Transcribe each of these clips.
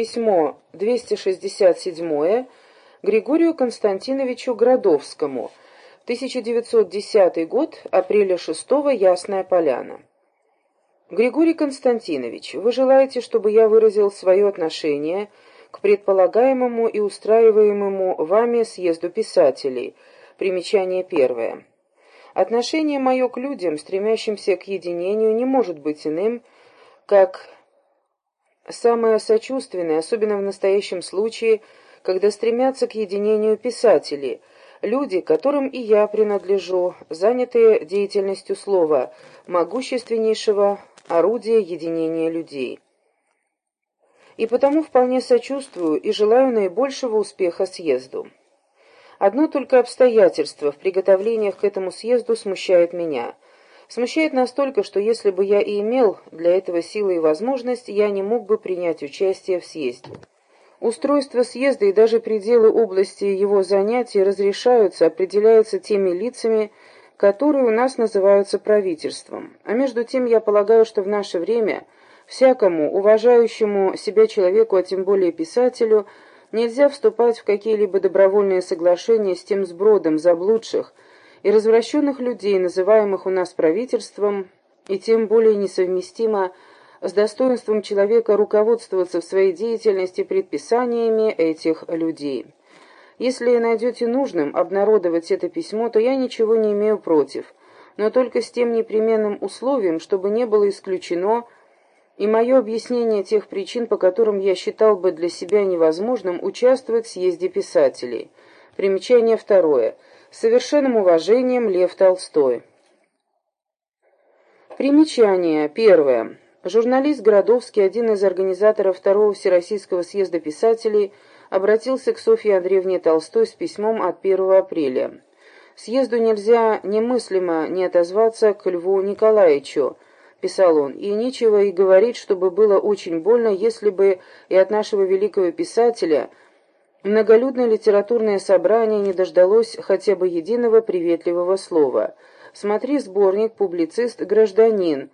Письмо 267 Григорию Константиновичу Градовскому. 1910 год, апреля 6 Ясная Поляна. Григорий Константинович, вы желаете, чтобы я выразил свое отношение к предполагаемому и устраиваемому вами съезду писателей. Примечание первое. Отношение мое к людям, стремящимся к единению, не может быть иным, как самое сочувственное, особенно в настоящем случае, когда стремятся к единению писатели, люди, которым и я принадлежу, занятые деятельностью слова, могущественнейшего орудия единения людей. И потому вполне сочувствую и желаю наибольшего успеха съезду. Одно только обстоятельство в приготовлениях к этому съезду смущает меня. Смущает настолько, что если бы я и имел для этого силы и возможность, я не мог бы принять участие в съезде. Устройство съезда и даже пределы области его занятий разрешаются, определяются теми лицами, которые у нас называются правительством. А между тем я полагаю, что в наше время всякому уважающему себя человеку, а тем более писателю, Нельзя вступать в какие-либо добровольные соглашения с тем сбродом заблудших и развращенных людей, называемых у нас правительством, и тем более несовместимо с достоинством человека руководствоваться в своей деятельности предписаниями этих людей. Если найдете нужным обнародовать это письмо, то я ничего не имею против, но только с тем непременным условием, чтобы не было исключено, и мое объяснение тех причин, по которым я считал бы для себя невозможным участвовать в съезде писателей. Примечание второе. С совершенным уважением Лев Толстой. Примечание первое. Журналист Городовский, один из организаторов Второго Всероссийского съезда писателей, обратился к Софье Андреевне Толстой с письмом от 1 апреля. Съезду нельзя немыслимо не отозваться к Льву Николаевичу, — писал он, — «и нечего и говорить, чтобы было очень больно, если бы и от нашего великого писателя многолюдное литературное собрание не дождалось хотя бы единого приветливого слова. Смотри сборник «Публицист. Гражданин».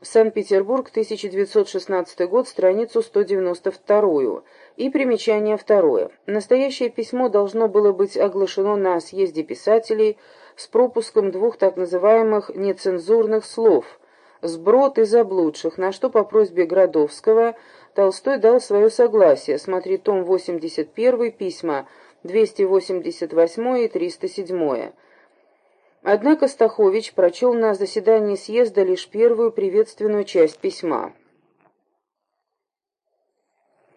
Санкт-Петербург, 1916 год, страницу 192. И примечание второе. Настоящее письмо должно было быть оглашено на съезде писателей с пропуском двух так называемых нецензурных слов – сброд и заблудших, на что по просьбе Градовского Толстой дал свое согласие, смотри том 81, письма 288 и 307. Однако Стахович прочел на заседании съезда лишь первую приветственную часть письма.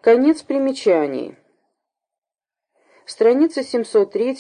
Конец примечаний. Страница 703